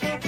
Thank you.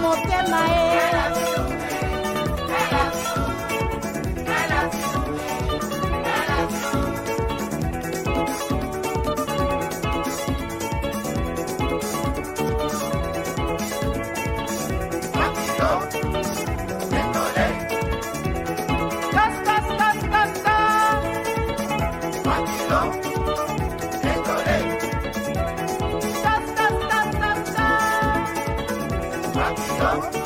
motema eh. Cas,